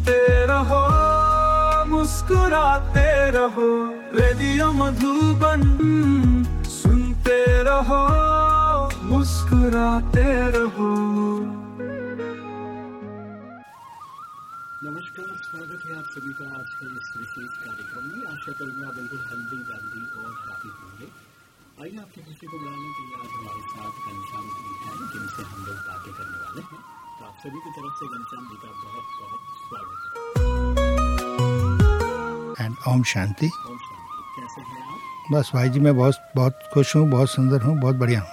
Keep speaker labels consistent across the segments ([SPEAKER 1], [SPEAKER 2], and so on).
[SPEAKER 1] सुनते रहो, मुस्कुराते रहो, रेडियो मधुबन सुनते रहो, मुस्कुराते रहो।
[SPEAKER 2] नमस्कार, स्वागत है आप सभी का आज के इस विशेष कार्यक्रम में। आशा करूँगा बिल्कुल हेल्दी वेल्दी और हैप्पी होंगे। आइए आपकी खुशी को आप सभी की तरफ़ से घनश्याम जी का बहुत बहुत स्वागत है।
[SPEAKER 3] एंड ओम शांति
[SPEAKER 2] कैसे हैं आप?
[SPEAKER 3] बस भाई जी मैं बहुत बहुत खुश हूँ बहुत सुंदर हूँ बहुत बढ़िया हूँ।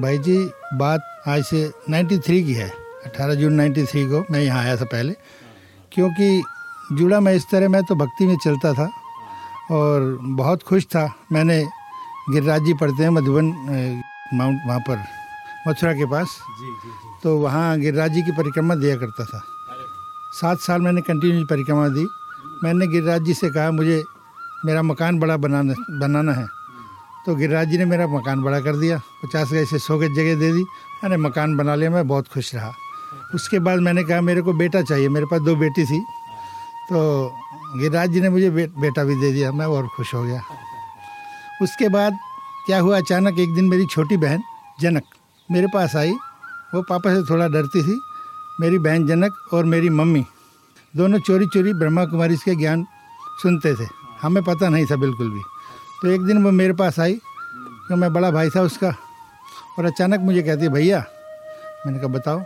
[SPEAKER 3] भाई जी बात आज से 93 की है। 18 जून 93 को मैं यहाँ आया था पहले। क्योंकि जुड़ा मैं इस तरह मैं तो भक्ति में चलता था। और बहुत खुश था। मैंने गिरिराज जी पढ़ते हैं मधुबन माउंट वहाँ पर मथुरा के पास।
[SPEAKER 2] जी जी जी।
[SPEAKER 3] तो वहाँ गिरिराज जी की परिक्रमा दिया करता था। सात साल मैंने कंटिन्यू परिक्रमा दी। मैंने गिरिराज जी से कहा मुझे मेरा मकान बड़ा बनाना बनाना है। तो गिरिराज जी ने मेरा मकान बड़ा कर दिया। पचास गज से सौ गज जगह दे दी। मैंने मकान बना लिया मैं बहुत खुश रहा। उसके बाद मैंने कहा मेरे को बेटा चाहिए। मेरे पास दो बेटी थी। तो गिरिराज जी ने मुझे बे, बेटा भी दे दिया। मैं और खुश हो गया। उसके बाद क्या हुआ? अचानक एक दिन मेरी छोटी बहन जनक मेरे पास आई। वो पापा से थोड़ा डरती थी। मेरी बहन जनक और मेरी मम्मी दोनों चोरी चोरी ब्रह्मा कुमारी के ज्ञान सुनते थे। हमें पता नहीं था बिल्कुल भी। तो एक दिन वो मेरे पास आई। तो मैं बड़ा भाई था उसका। और अचानक मुझे कहती, भैया, मैंने कहा, बताओ,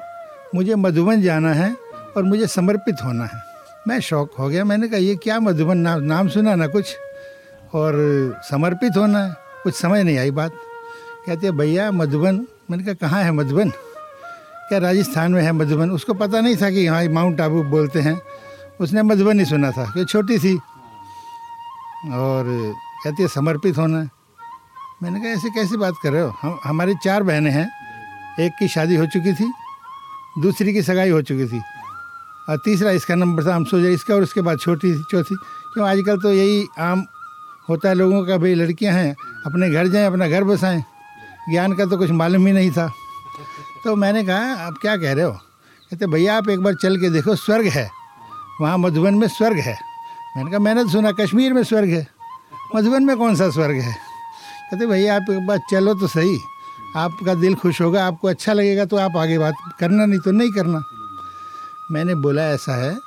[SPEAKER 3] मुझे मधुबन जाना है और मुझे समर्पित होना है। मैं शौक हो गया। मैंने कहा, ये क्या मधुबन? नाम नाम सुना ना कुछ? और समर्पित होना है। कुछ समझ नहीं आई बात। कहते भैया, मधुबन। मैंने कहा, कहाँ है मधुबन? क्या राजस्थान में है मधुबन? उसको पता नहीं था कि यहाँ माउंट आबू बोलते हैं। उसने मधुबन ही सुना था कि छोटी थी। और कहती है, समर्पित होना है। मैंने कहा, ऐसे कैसी बात कर रहे हो? हम, हमारी चार बहनें हैं। एक की शादी हो चुकी थी, दूसरी की सगाई हो चुकी थी। और तीसरा, इसका नंबर था, हम सोचे इसका और उसके बाद छोटी थी, चौथी। क्यों, आजकल तो यही आम होता है लोगों का, भाई लड़कियाँ हैं, अपने घर जाएँ, अपना घर बसाएँ। ज्ञान का तो कुछ मालूम ही नहीं था। तो मैंने कहा, आप क्या कह रहे हो? कहते, भैया, आप एक बार चल के देखो, स्वर्ग है। वहाँ मधुबन में स्वर्ग है। मैंने कहा, मैंने तो सुना, कश्मीर में स्वर्ग है। मधुबन में कौन सा स्वर्ग है? कहते, भैया, आप एक बार चलो तो सही। आपका दिल खुश होगा, आपको अच्छा लगेगा तो आप आगे बात करना, नहीं तो नहीं करना। मैंने बोला, ऐसा है।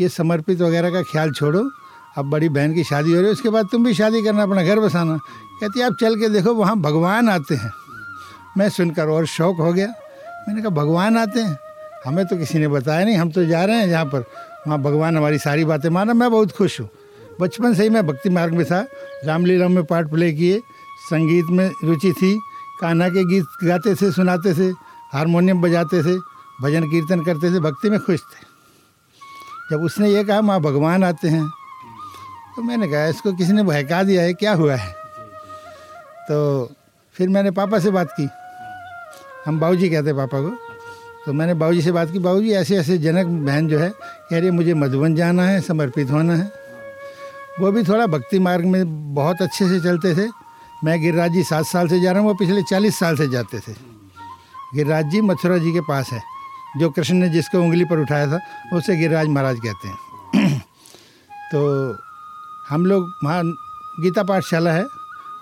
[SPEAKER 3] ये समर्पित वगैरह का ख्याल छोड़ो। अब बड़ी बहन की शादी हो रही है, उसके बाद तुम भी शादी करना, अपना घर बसाना। कहती आप चल के देखो, वहाँ भगवान आते हैं। मैं सुनकर और शौक हो गया। मैंने कहा, भगवान आते हैं? हमें तो किसी ने बताया नहीं, हम तो जा रहे हैं जहाँ पर। वहाँ भगवान हमारी सारी बातें माना, मैं बहुत खुश हूँ। बचपन से ही मैं भक्ति मार्ग में था। रामलीला में पार्ट प्ले किए, संगीत में रुचि थी, कान्हा के गीत गाते थे, सुनाते थे, हारमोनियम बजाते थे, भजन कीर्तन करते थे, भक्ति में खुश थे। जब उसने ये कहा, माँ, भगवान आते हैं तो मैंने कहा, इसको किसी ने बहका दिया है, क्या हुआ है? तो फिर मैंने पापा से बात की। हम बाबूजी कहते पापा को। तो मैंने बाबूजी से बात की, बाबूजी ऐसे ऐसे जनक बहन जो है, कह रही मुझे मधुबन जाना है, समर्पित होना है। वो भी थोड़ा भक्ति मार्ग में बहुत अच्छे से चलते थे। मैं गिरिराज जी सात साल से जा रहा हूँ, वो पिछले चालीस साल से जाते थे। गिरिराज जी मथुरा जी के पास है, जो कृष्ण ने जिसको उंगली पर उठाया था, उसे गिरिराज महाराज कहते हैं। तो हम लोग वहाँ गीता पाठशाला है,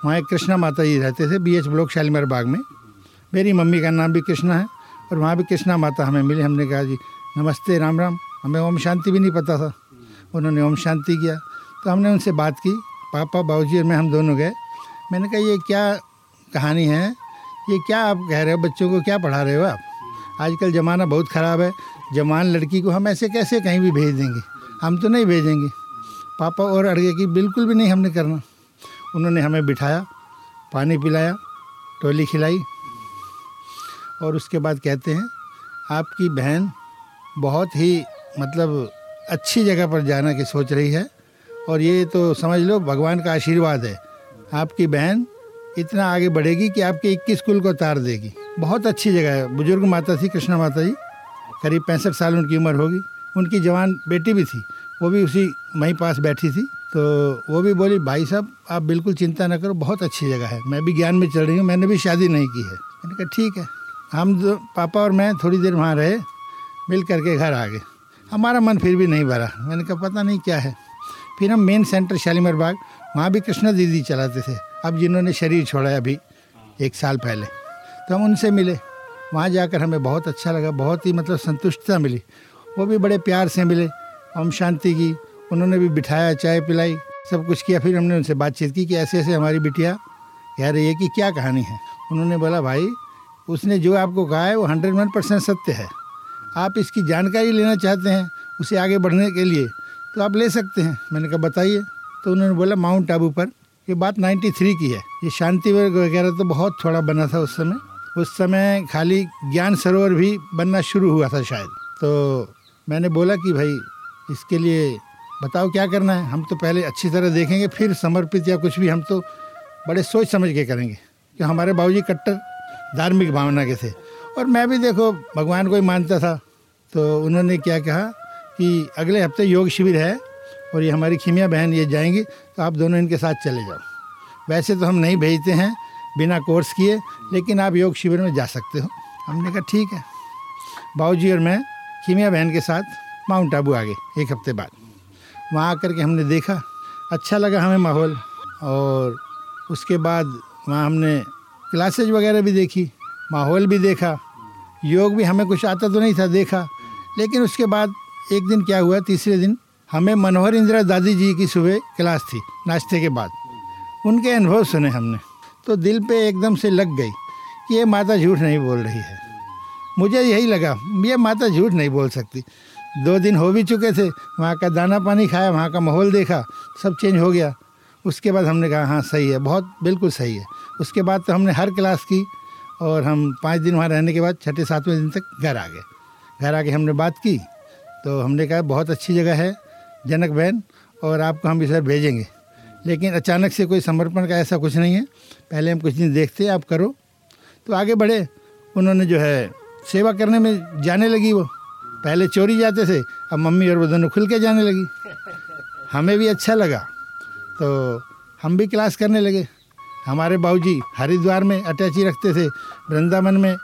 [SPEAKER 3] वहाँ एक कृष्णा माता जी रहते थे B H block Shalimar Bagh में। मेरी मम्मी का नाम भी कृष्णा है और वहाँ भी कृष्णा माता हमें मिली। हमने कहा, जी, नमस्ते, राम राम। हमें ओम शांति भी नहीं पता था। उन्होंने ओम शांति किया। तो हमने उनसे बात की, पापा, बाबूजी और मैं हम दोनों गए। मैंने कहा, ये क्या कहानी है? ये क्या आप कह रहे हो? बच्चों को क्या पढ़ा रहे हो आप? आजकल ज़माना बहुत ख़राब है। जवान लड़की को हम ऐसे कैसे कहीं भी भेज देंगे? हम तो नहीं भेजेंगे। पापा और अड़गे कि बिल्कुल भी नहीं हमने करना। उन्होंने हमें बिठाया, पानी पिलाया, टोली खिलाई और उसके बाद कहते हैं, आपकी बहन बहुत ही मतलब अच्छी जगह पर जाना की सोच रही है और ये तो समझ लो भगवान का आशीर्वाद है। आपकी बहन इतना आगे बढ़ेगी कि आपके इक्कीस कुल को तार देगी। बहुत अच्छी जगह है। बुज़ुर्ग माता थी, कृष्णा माता जी, करीब पैंसठ साल उनकी उम्र होगी। उनकी जवान बेटी भी थी। वो भी उसी वहीं पास बैठी थी। तो वो भी बोली, भाई साहब, आप बिल्कुल चिंता ना करो, बहुत अच्छी जगह है। मैं भी ज्ञान में चल रही हूँ, मैंने भी शादी नहीं की है। मैंने कहा, ठीक है, हम दो, पापा और मैं थोड़ी देर वहाँ रहे, मिल करके घर आ गए। हमारा मन फिर भी नहीं भरा। मैंने कहा, पता नहीं क्या है। फिर हम मेन सेंटर शालीमार बाग, वहाँ भी कृष्णा दीदी चलाते थे, अब जिन्होंने शरीर छोड़ा है अभी, एक साल पहले। तो हम उनसे मिले। वहाँ जाकर हमें बहुत अच्छा लगा, बहुत ही मतलब संतुष्टता मिली। वो भी बड़े प्यार से मिले। हम शांति की। उन्होंने भी बिठाया, चाय पिलाई, सब कुछ किया। फिर हमने उनसे बातचीत की कि ऐसे ऐसे हमारी बिटिया कह रही है कि क्या कहानी है? उन्होंने बोला, भाई, उसने जो आपको कहा है वो हंड्रेड वन परसेंट सत्य है। आप इसकी जानकारी लेना चाहते हैं उसे आगे बढ़ने के लिए तो आप ले सकते हैं। मैंने कहा, बताइए। तो उन्होंने बोला माउंट आबू पर, ये बात 93 की है। ये शांति वर्ग वगैरह तो बहुत थोड़ा बना था उस समय। उस समय खाली ज्ञान सरोवर भी बनना शुरू हुआ था शायद। तो मैंने बोला कि, भाई इसके लिए बताओ क्या करना है? हम तो पहले अच्छी तरह देखेंगे, फिर समर्पित या कुछ भी हम तो बड़े सोच समझ के करेंगे कि हमारे बाबूजी कट्टर धार्मिक भावना के थे। और मैं भी देखो, भगवान को ही मानता था। तो उन्होंने क्या कहा कि अगले हफ़्ते योग शिविर है और ये हमारी खिमिया बहन ये जाएँगी तो आप दोनों इनके साथ चले जाओ। वैसे तो हम नहीं भेजते हैं बिना कोर्स किए, लेकिन आप योग शिविर में जा सकते हो। हमने कहा, ठीक है। बाबूजी और मैं, खिमिया बहन के साथ माउंट आबू आ गए एक हफ़्ते बाद। वहाँ आकर के हमने देखा अच्छा लगा हमें माहौल। और उसके बाद वहाँ हमने क्लासेज वगैरह भी देखी, माहौल भी देखा, योग भी हमें कुछ आता तो नहीं था, देखा। लेकिन उसके बाद एक दिन क्या हुआ, तीसरे दिन हमें मनोहर इंदिरा दादी जी की सुबह क्लास थी, नाश्ते के बाद। उनके अनुभव सुने हमने। तो दिल पे एकदम से लग गई कि ये माता झूठ नहीं बोल रही है। मुझे यही लगा, ये माता झूठ नहीं बोल सकती। दो दिन हो भी चुके थे, वहाँ का दाना पानी खाया, वहाँ का माहौल देखा, सब चेंज हो गया। उसके बाद हमने कहा हाँ सही है, बहुत, बिल्कुल सही है। उसके बाद तो हमने हर क्लास की और हम पाँच दिन वहाँ रहने के बाद छठे, सातवें दिन तक घर आ गए। घर आके हमने बात की तो हमने कहा, बहुत अच्छी जगह है, जनक बहन, और आपको हम इधर भेजेंगे। लेकिन अचानक से कोई समर्पण का ऐसा कुछ नहीं है। पहले हम कुछ दिन देखते, आप करो। तो आगे बढ़े। उन्होंने जो है, सेवा करने में जाने लगी वो। पहले चोरी जाते थे, अब मम्मी और वो दोनों खुल के जाने लगी। हमें भी अच्छा लगा। तो हम भी क्लास करने लगे। हमारे बाबूजी हरिद्वार में अटैची रखते थे, वृंदावन में,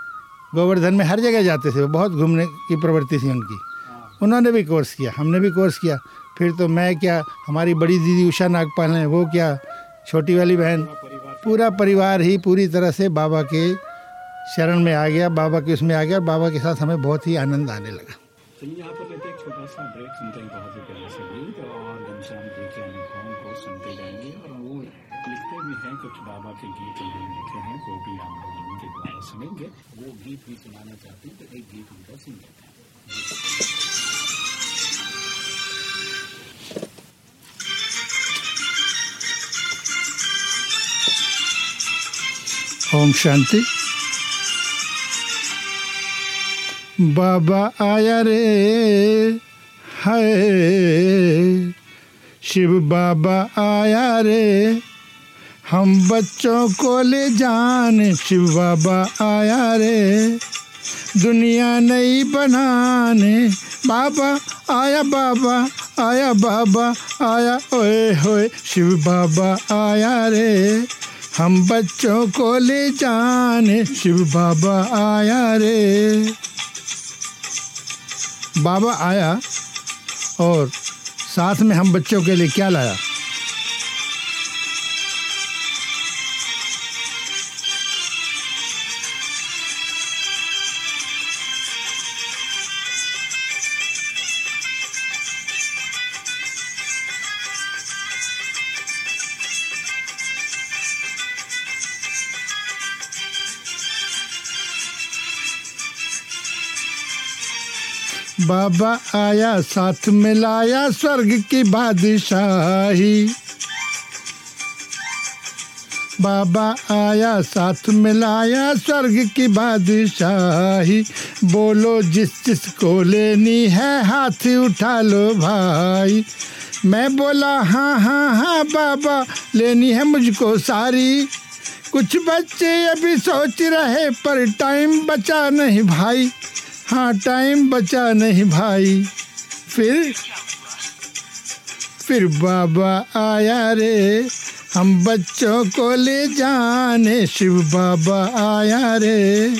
[SPEAKER 3] गोवर्धन में, हर जगह जाते थे। बहुत घूमने की प्रवृत्ति थी उनकी। उन्होंने भी कोर्स किया, हमने भी कोर्स किया। फिर तो मैं क्या, हमारी बड़ी दीदी उषा नागपाल हैं, वो क्या, छोटी वाली बहन, पूरा परिवार ही पूरी तरह से बाबा के शरण में आ गया, बाबा के उसमें आ गया बाबा के साथ हमें बहुत ही आनंद आने लगा।
[SPEAKER 2] चलिए, यहाँ पर लेते एक छोटा सा ब्रेक सुनते हैं बहुत ही प्यारा सा गीत और घनश्याम जी के अनुभवों को सुनते जाएँगे और वो लिखते भी हैं, कुछ बाबा के गीत उन्होंने लिखे हैं वो भी आप लोग उनके द्वारा सुनेंगे। वो गीत भी सुनाना चाहते हैं तो एक गीत उनका सुन लेते हैं।
[SPEAKER 3] ओम शांति। बाबा आया रे है शिव बाबा आया रे, हम बच्चों को ले जाने। शिव बाबा आया रे, दुनिया नई बनाने। बाबा आया बाबा आया बाबा आया, ओए, होए। शिव बाबा आया रे, हम बच्चों को ले जाने। शिव बाबा आया रे। बाबा आया और साथ में हम बच्चों के लिए क्या लाया? बाबा आया, साथ में लाया स्वर्ग की बादशाही। बाबा आया, साथ मिलाया स्वर्ग की बादशाही। बोलो, जिस जिसको लेनी है, हाथ उठा लो भाई। मैं बोला हाँ हाँ हाँ बाबा, लेनी है मुझको सारी। कुछ बच्चे अभी सोच रहे, पर टाइम बचा नहीं भाई। हाँ टाइम बचा नहीं भाई। फिर? फिर बाबा आया रे। हम बच्चों को ले जाने, शिव बाबा आया रे।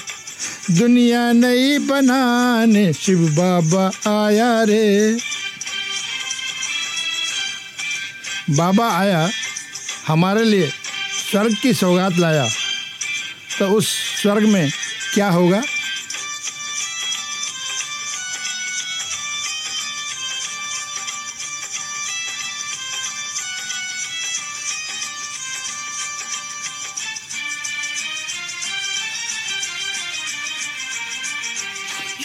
[SPEAKER 3] दुनिया नई बनाने, शिव बाबा आया रे। बाबा आया, हमारे लिए स्वर्ग की सौगात लाया। तो उस स्वर्ग में क्या होगा?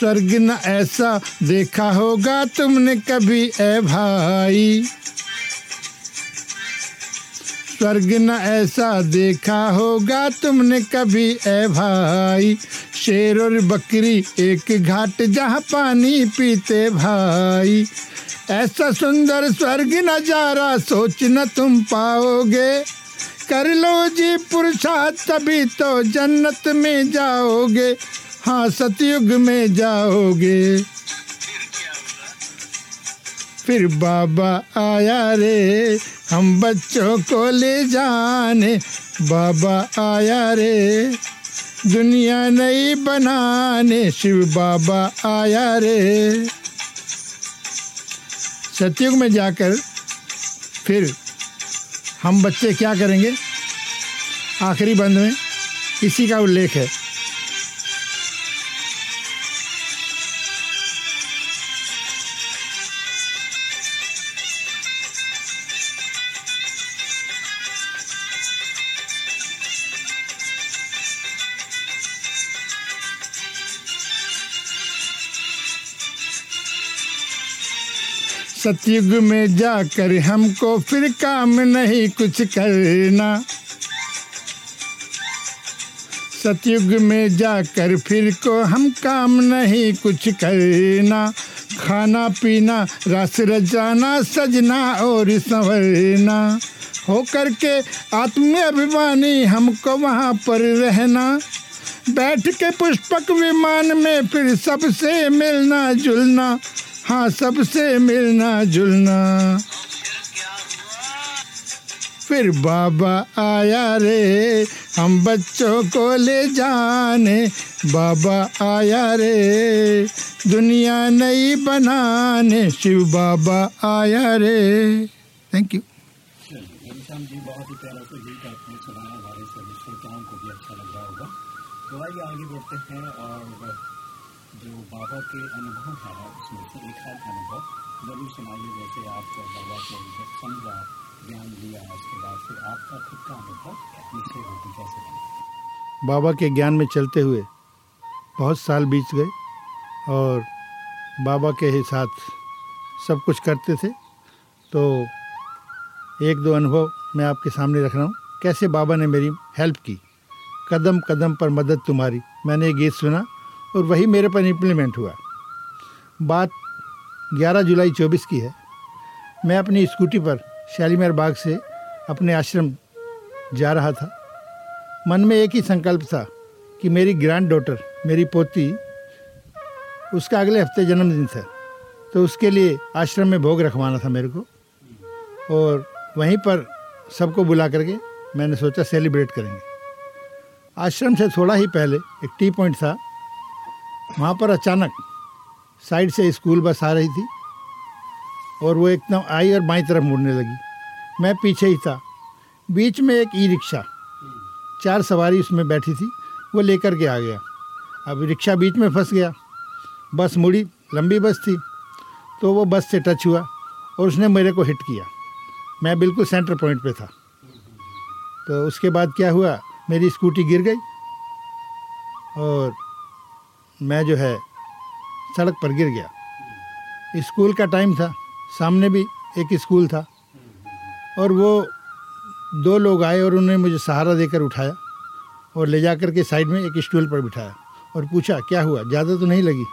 [SPEAKER 3] स्वर्ग न ऐसा देखा होगा तुमने कभी, ए भाई। स्वर्ग न ऐसा देखा होगा तुमने कभी, ए भाई। शेर और बकरी एक घाट जहाँ पानी पीते भाई। ऐसा सुंदर स्वर्ग नज़ारा सोच न तुम पाओगे। कर लो जी पुरुषार्थ, तभी तो जन्नत में जाओगे। हाँ सतयुग में जाओगे। फिर बाबा आया रे, हम बच्चों को ले जाने। बाबा आया रे, दुनिया नई बनाने। शिव बाबा आया रे। सतयुग में जाकर फिर हम बच्चे क्या करेंगे? आखिरी बंद में इसी का उल्लेख है। सतयुग में जाकर हमको फिर काम नहीं कुछ करना। सतयुग में जाकर फिर को हम काम नहीं कुछ करना। खाना पीना, रस रचाना, सजना और संवरना। हो करके आत्म अभिमानी हमको वहाँ पर रहना। बैठ के पुष्पक विमान में फिर सबसे मिलना जुलना हाँ सबसे मिलना जुलना। फिर बाबा आया रे, हम बच्चों को ले जाने। बाबा आया रे, दुनिया नई बनाने। शिव बाबा आया रे। थैंक यू
[SPEAKER 2] जी, बहुत ही प्यारा सा गीत आपने सुनाया, हमारे सभी श्रोताओं को भी अच्छा लग रहा होगा। तो आइए आगे बढ़ते हैं और जो बाबा के अनुभव ज़रूर सुनाइए, जैसे आप बाबा के समझा ज्ञान लिया उसके बाद फिर आपका खुद का अनुभव निश्चय होती कैसे
[SPEAKER 3] बाबा के ज्ञान में चलते हुए बहुत साल बीत गए और बाबा के ही साथ सब कुछ करते थे। तो एक दो अनुभव मैं आपके सामने रख रहा हूँ। कैसे बाबा ने मेरी हेल्प की? कदम कदम पर मदद तुम्हारी। मैंने ये गीत सुना और वही मेरे पर इम्प्लीमेंट हुआ। बात 11 जुलाई 24 की है। मैं अपनी स्कूटी पर शालीमार बाग से अपने आश्रम जा रहा था। मन में एक ही संकल्प था कि मेरी ग्रैंड डॉटर, मेरी पोती, उसका अगले हफ़्ते जन्मदिन था। तो उसके लिए आश्रम में भोग रखवाना था मेरे को। और वहीं पर सबको बुला करके मैंने सोचा सेलिब्रेट करेंगे। आश्रम से थोड़ा ही पहले एक टी पॉइंट था। वहाँ पर अचानक साइड से स्कूल बस आ रही थी और वो एकदम आई और बाई तरफ़ मुड़ने लगी। मैं पीछे ही था। बीच में एक ई रिक्शा चार सवारी उसमें बैठी थी, वो लेकर के आ गया। अब रिक्शा बीच में फंस गया। बस मुड़ी, लंबी बस थी तो वो बस से टच हुआ और उसने मेरे को हिट किया। मैं बिल्कुल सेंटर पॉइंट पे था। तो उसके बाद क्या हुआ? मेरी स्कूटी गिर गई और मैं जो है सड़क पर गिर गया। स्कूल का टाइम था, सामने भी एक स्कूल था। और वो दो लोग आए और उन्होंने मुझे सहारा देकर उठाया और ले जा कर के साइड में एक स्टूल पर बिठाया और पूछा, क्या हुआ? ज़्यादा तो नहीं लगी?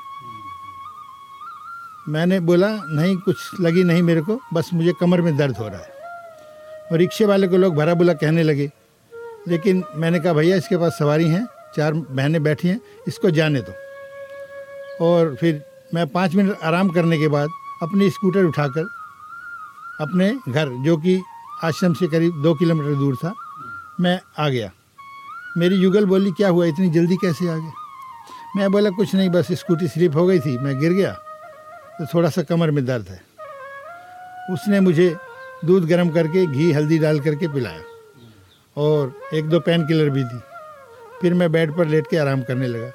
[SPEAKER 3] मैंने बोला, नहीं, कुछ लगी नहीं मेरे को, बस मुझे कमर में दर्द हो रहा है। और रिक्शे वाले को लोग भरा बुला कहने लगे। लेकिन मैंने कहा, भैया, इसके पास सवारी हैं, चार बहनें बैठी हैं, इसको जाने दो। और फिर मैं पाँच मिनट आराम करने के बाद अपनी स्कूटर उठाकर अपने घर, जो कि आश्रम से करीब दो किलोमीटर दूर था, मैं आ गया। मेरी युगल बोली, क्या हुआ? इतनी जल्दी कैसे आ गए? मैं बोला, कुछ नहीं, बस स्कूटी स्लिप हो गई थी, मैं गिर गया तो थोड़ा सा कमर में दर्द है। उसने मुझे दूध गर्म करके घी हल्दी डाल करके पिलाया और एक दो पेन किलर भी दी। फिर मैं बेड पर लेट के आराम करने लगा।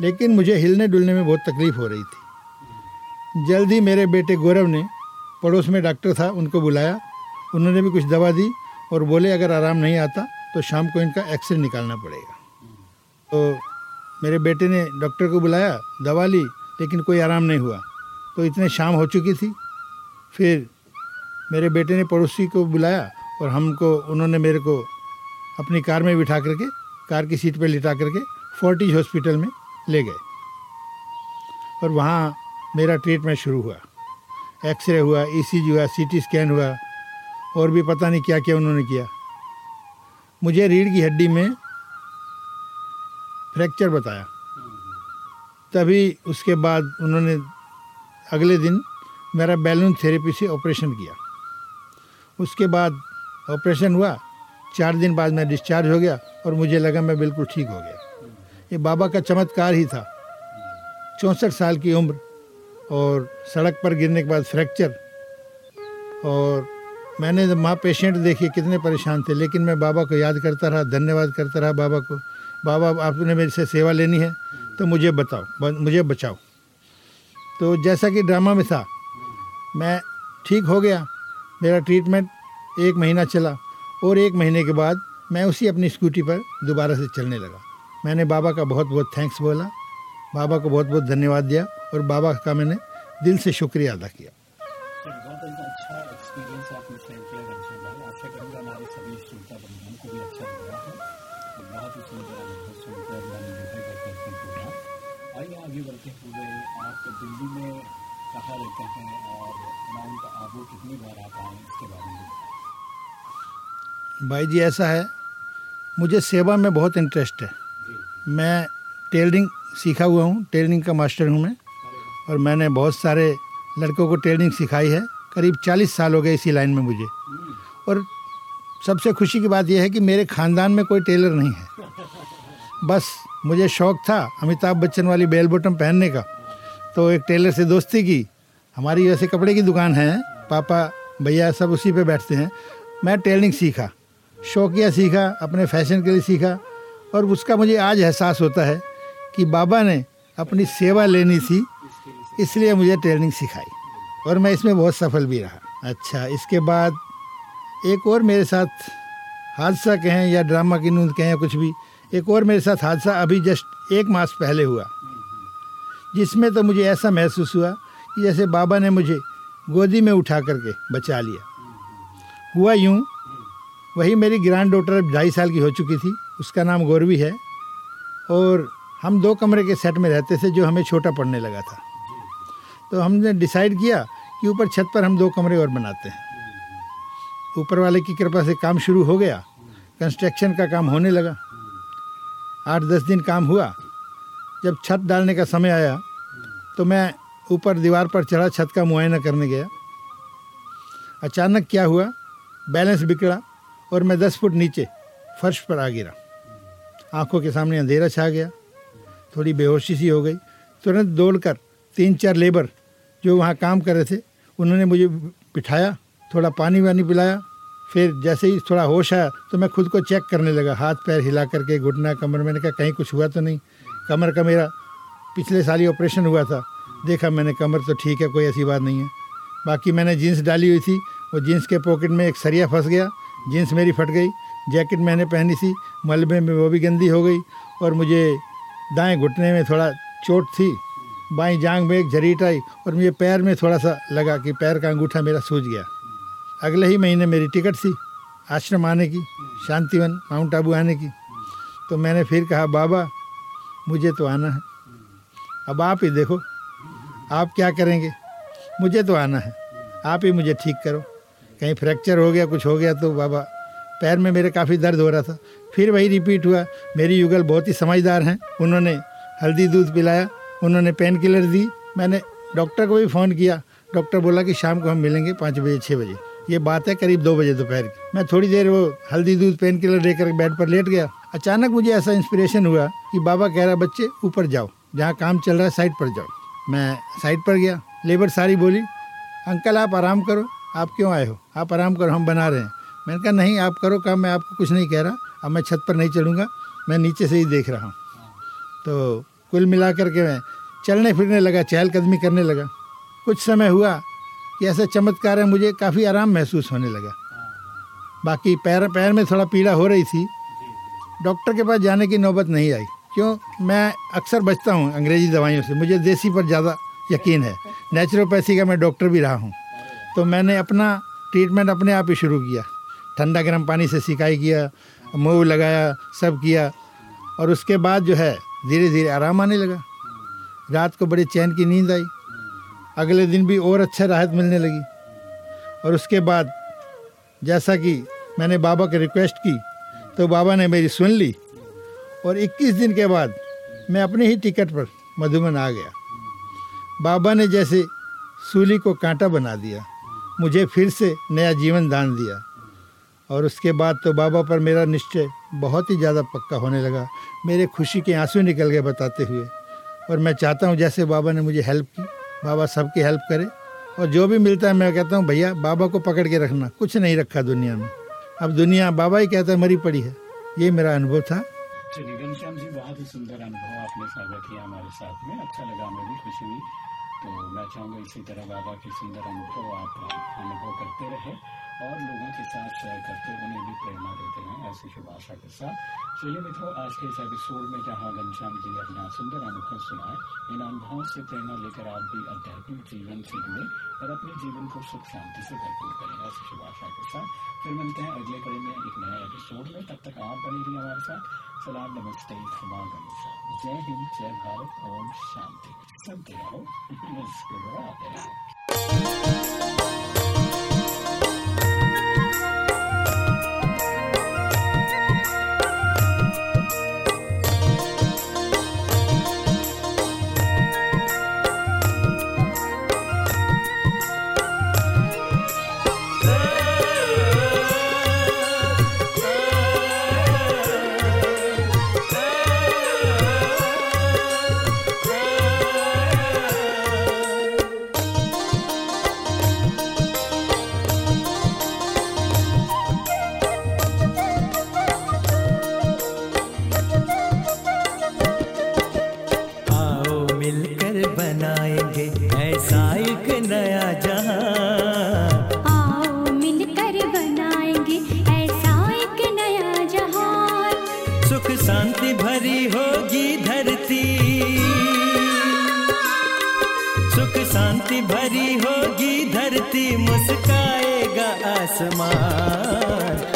[SPEAKER 3] लेकिन मुझे हिलने डुलने में बहुत तकलीफ़ हो रही थी। जल्द ही मेरे बेटे गौरव ने, पड़ोस में डॉक्टर था, उनको बुलाया। उन्होंने भी कुछ दवा दी और बोले, अगर आराम नहीं आता तो शाम को इनका एक्सरे निकालना पड़ेगा। तो मेरे बेटे ने डॉक्टर को बुलाया, दवा ली, लेकिन कोई आराम नहीं हुआ। तो इतने शाम हो चुकी थी। फिर मेरे बेटे ने पड़ोसी को बुलाया और हमको, उन्होंने मेरे को अपनी कार में बिठा करके, कार की सीट पर लिटा करके, फोर्टिज हॉस्पिटल में ले गए। और वहाँ मेरा ट्रीटमेंट शुरू हुआ। एक्सरे हुआ ईसीजी हुआ सीटी स्कैन हुआ, और भी पता नहीं क्या क्या उन्होंने किया। मुझे रीढ़ की हड्डी में फ्रैक्चर बताया। तभी उसके बाद उन्होंने अगले दिन मेरा बैलून थेरेपी से ऑपरेशन किया। उसके बाद ऑपरेशन हुआ, चार दिन बाद मैं डिस्चार्ज हो गया और मुझे लगा मैं बिल्कुल ठीक हो गया। ये बाबा का चमत्कार ही था। चौंसठ साल की उम्र और सड़क पर गिरने के बाद फ्रैक्चर। और मैंने माँ पेशेंट देखी, कितने परेशान थे। लेकिन मैं बाबा को याद करता रहा, धन्यवाद करता रहा बाबा को। बाबा, आपने मेरे से सेवा लेनी है तो मुझे बताओ मुझे बचाओ। तो जैसा कि ड्रामा में था, मैं ठीक हो गया। मेरा ट्रीटमेंट एक महीना चला और एक महीने के बाद मैं उसी अपनी स्कूटी पर दोबारा से चलने लगा। मैंने बाबा का बहुत बहुत थैंक्स बोला। बाबा को बहुत बहुत धन्यवाद दिया और बाबा का मैंने दिल से शुक्रिया अदा किया।
[SPEAKER 2] अच्छा अच्छा लग रहा बहुत सुंदर अनुभव सुनकर मन निर्भय करते आइए आगे बढ़ते हुए आप दिल्ली में कहाँ रहते हैं और माउंट आबू कितनी बार आप आए इसके बारे में?
[SPEAKER 3] भाई जी ऐसा है। मुझे सेवा में बहुत इंटरेस्ट है। मैं टेलरिंग सीखा हुआ हूँ, टेलरिंग का मास्टर हूँ मैं। और मैंने बहुत सारे लड़कों को टेलरिंग सिखाई है। करीब चालीस साल हो गए इसी लाइन में मुझे। और सबसे खुशी की बात यह है कि मेरे ख़ानदान में कोई टेलर नहीं है। बस मुझे शौक़ था अमिताभ बच्चन वाली बेल बॉटम पहनने का। तो एक टेलर से दोस्ती की। हमारी वैसे कपड़े की दुकान है, पापा, भैया सब उसी पे बैठते हैं। मैं टेलरिंग सीखा, शौकिया सीखा, अपने फ़ैशन के लिए सीखा। और उसका मुझे आज एहसास होता है कि बाबा ने अपनी सेवा लेनी थी, इसलिए मुझे ट्रेनिंग सिखाई। और मैं इसमें बहुत सफल भी रहा। अच्छा इसके बाद एक और मेरे साथ हादसा कहें या ड्रामा की नूंद कहें कुछ भी, एक और मेरे साथ हादसा अभी जस्ट एक मास पहले हुआ। जिसमें तो मुझे ऐसा महसूस हुआ कि जैसे बाबा ने मुझे गोदी में उठा करके बचा लिया। हुआ यूँ, वही मेरी ग्रैंड डॉटर ढाई साल की हो चुकी थी। उसका नाम गौरवी है। और हम दो कमरे के सेट में रहते थे जो हमें छोटा पड़ने लगा था। तो हमने डिसाइड किया कि ऊपर छत पर हम दो कमरे और बनाते हैं। ऊपर वाले की कृपा से काम शुरू हो गया। कंस्ट्रक्शन का काम होने लगा। आठ दस दिन काम हुआ। जब छत डालने का समय आया तो मैं ऊपर दीवार पर चढ़ा, छत का मुआयना करने गया। अचानक क्या हुआ? बैलेंस बिगड़ा और मैं दस फुट नीचे फर्श पर आ गिरा। आँखों के सामने अंधेरा छा गया। थोड़ी बेहोशी सी हो गई। तुरंत दौड़कर तीन चार लेबर जो वहाँ काम कर रहे थे, उन्होंने मुझे बिठाया, थोड़ा पानी वानी पिलाया। फिर जैसे ही थोड़ा होश आया तो मैं खुद को चेक करने लगा। हाथ पैर हिला करके घुटना, कमर, मैंने कहा, कहीं कुछ हुआ तो नहीं। कमर का मेरा पिछले साल ही ऑपरेशन हुआ था। देखा मैंने, कमर तो ठीक है, कोई ऐसी बात नहीं है। बाकी मैंने जीन्स डाली हुई थी, वो जीन्स के पॉकेट में एक सरिया फंस गया। जीन्स मेरी फट गई। जैकेट मैंने पहनी थी, मलबे में वो भी गंदी हो गई और मुझे दाएँ घुटने में थोड़ा चोट थी, बाई जांग में एक झरीट आई और मुझे पैर में थोड़ा सा लगा कि पैर का अंगूठा मेरा सूज गया। अगले ही महीने मेरी टिकट थी, आश्रम आने की, शांतिवन, माउंट आबू आने की। तो मैंने फिर कहा, बाबा, मुझे तो आना है। अब आप ही देखो, आप क्या करेंगे? मुझे तो आना है। आप ही मुझे ठीक करो। कहीं फ्रैक्चर हो गया, कुछ हो गया तो बाबा पैर में मेरे काफ़ी दर्द हो रहा था। फिर वही रिपीट हुआ। मेरी युगल बहुत ही समझदार हैं। उन्होंने हल्दी दूध पिलाया। उन्होंने पेन किलर दी। मैंने डॉक्टर को भी फ़ोन किया। डॉक्टर बोला कि शाम को हम मिलेंगे पाँच बजे छः बजे। ये बात है करीब दो बजे दोपहर की। मैं थोड़ी देर वो हल्दी दूध पेन किलर लेकर बेड पर लेट गया। अचानक मुझे ऐसा इंस्पिरेशन हुआ कि बाबा कह रहा, बच्चे, ऊपर जाओ। जहाँ काम चल रहा है साइड पर जाओ। मैं साइड पर गया। लेबर सारी बोली, अंकल, आप आराम करो। आप क्यों आए हो? आप आराम करो, हम बना रहे हैं। मैंने कहा, नहीं, आप करो काम, मैं आपको कुछ नहीं कह रहा। अब मैं छत पर नहीं चढ़ूँगा, मैं नीचे से ही देख रहा हूँ। तो कुल मिला के मैं चलने फिरने लगा चहलकदमी करने लगा। कुछ समय हुआ कि ऐसा चमत्कार है, मुझे काफ़ी आराम महसूस होने लगा। बाकी पैर पैर में थोड़ा पीड़ा हो रही थी। डॉक्टर के पास जाने की नौबत नहीं आई। क्यों? मैं अक्सर बचता हूँ अंग्रेज़ी दवाइयों से। मुझे देसी पर ज़्यादा यकीन है। नेचुरोपैथी का मैं डॉक्टर भी रहा हूँ। तो मैंने अपना ट्रीटमेंट अपने आप ही शुरू किया। ठंडा गर्म पानी से सिकाई किया मूव लगाया, सब किया, और उसके बाद जो है धीरे धीरे आराम आने लगा। रात को बड़े चैन की नींद आई। अगले दिन भी और अच्छा राहत मिलने लगी। और उसके बाद, जैसा कि मैंने बाबा की रिक्वेस्ट की तो बाबा ने मेरी सुन ली, और 21 दिन के बाद मैं अपने ही टिकट पर मधुबन आ गया। बाबा ने जैसे सूली को कांटा बना दिया, मुझे फिर से नया जीवन दान दिया। और उसके बाद तो बाबा पर मेरा निश्चय बहुत ही ज़्यादा पक्का होने लगा। मेरे खुशी के आँसू निकल गए बताते हुए। और मैं चाहता हूँ जैसे बाबा ने मुझे हेल्प की, बाबा सबकी हेल्प करे। और जो भी मिलता है मैं कहता हूँ, भैया, बाबा को पकड़ के रखना, कुछ नहीं रखा दुनिया में। अब दुनिया बाबा ही कहता है, मरी पड़ी है। ये मेरा अनुभव था।
[SPEAKER 2] चलिए, घनश्याम जी, बहुत ही सुंदर अनुभव आपने साझा किया हमारे साथ में। अच्छा लगा भी खुशी हुई। तो मैं चाहूँगा इसी तरह बाबा के सुंदर अनुभव आप अनुभव करते रहे। और लोगों के साथ शेयर करते उन्हें भी प्रेरणा देते हैं, ऐसी शुभ आशा के साथ। चलिए मित्रों, आज के इस एपिसोड में जहाँ घनश्याम जी ने अपना सुंदर अनुभव सुनाए, इन अनुभवों से प्रेरणा लेकर आप भी आध्यात्मिक जीवन से जुड़े और अपने जीवन को सुख शांति से भरपूर करें, ऐसी शुभ आशा के साथ। फिर मिलते हैं अगले कड़ी में एक नए एपिसोड में। तब तक आप बने रहिए हमारे साथ। सलाम, नमस्ते खमा गणेशा जय हिंद, जय भारत, ओम शांति। सुनते रहो मुस्कुराते रहो।
[SPEAKER 4] बनाएँगे ऐसा एक नया जहाँ।
[SPEAKER 5] आओ मिलकर बनाएँगे ऐसा एक नया
[SPEAKER 4] सुख शांति भरी होगी धरती। सुख शांति भरी होगी धरती मुस्काएगा आसमान।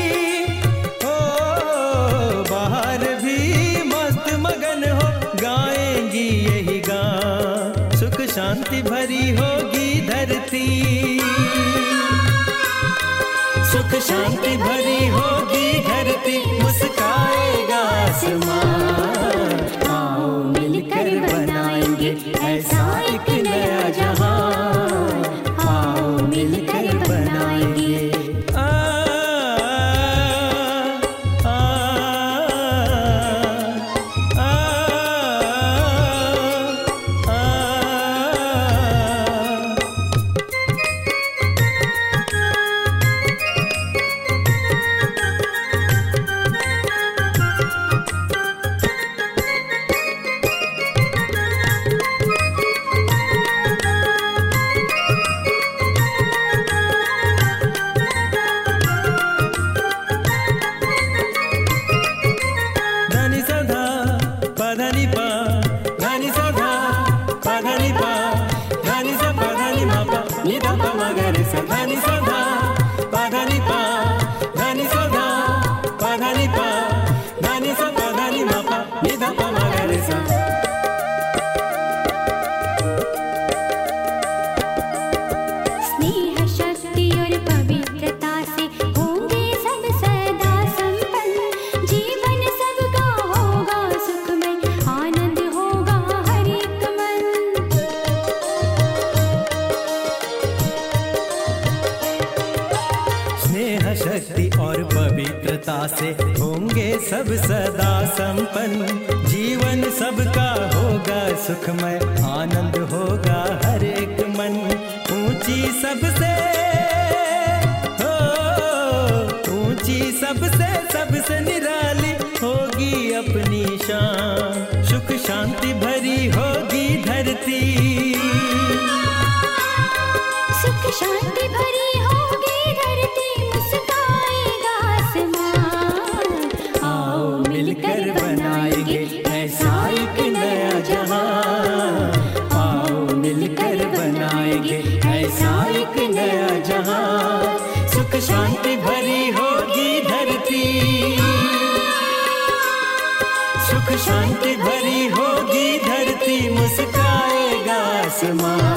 [SPEAKER 5] से भरी होगी धरती।
[SPEAKER 4] सुख शांति भरी होगी धरती। मुस्काएगा आसमान। आओ मिलकर बनाएँगे ऐसा एक नया जहाँ।
[SPEAKER 5] pa, सुखमय आनंद होगा हर एक मन।
[SPEAKER 4] ऊँची सबसे हो ऊँची सबसे सबसे निराली होगी अपनी शान। सुख शांति भरी होगी धरती।
[SPEAKER 5] सुख शांति
[SPEAKER 4] irmã.